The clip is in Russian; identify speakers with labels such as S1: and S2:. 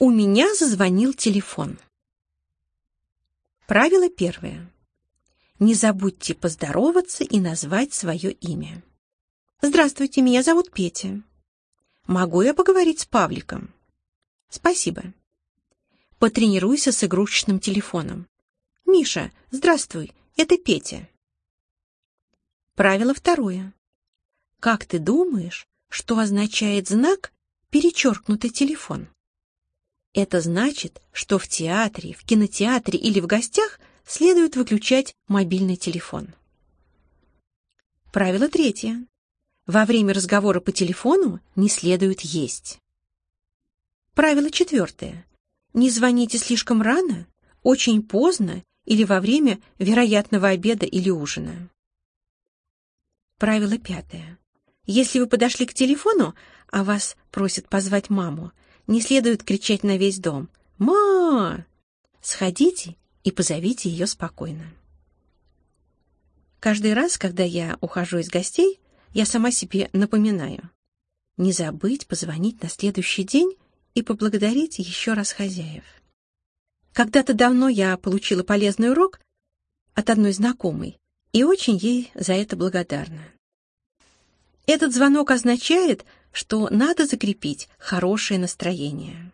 S1: У меня зазвонил телефон. Правило первое. Не забудьте поздороваться и назвать свое имя. Здравствуйте, меня зовут Петя. Могу я поговорить с Павликом? Спасибо. Потренируйся с игрушечным телефоном. Миша, здравствуй, это Петя. Правило второе. Как ты думаешь, что означает знак «перечеркнутый телефон»? Это значит, что в театре, в кинотеатре или в гостях следует выключать мобильный телефон. Правило третье. Во время разговора по телефону не следует есть. Правило четвертое. Не звоните слишком рано, очень поздно или во время вероятного обеда или ужина. Правило пятое. Если вы подошли к телефону, а вас просят позвать маму, не следует кричать на весь дом «Ма!». Сходите и позовите ее спокойно. Каждый раз, когда я ухожу из гостей, я сама себе напоминаю. Не забыть позвонить на следующий день и поблагодарить еще раз хозяев. Когда-то давно я получила полезный урок от одной знакомой и очень ей за это благодарна. Этот звонок означает, что надо закрепить хорошее настроение.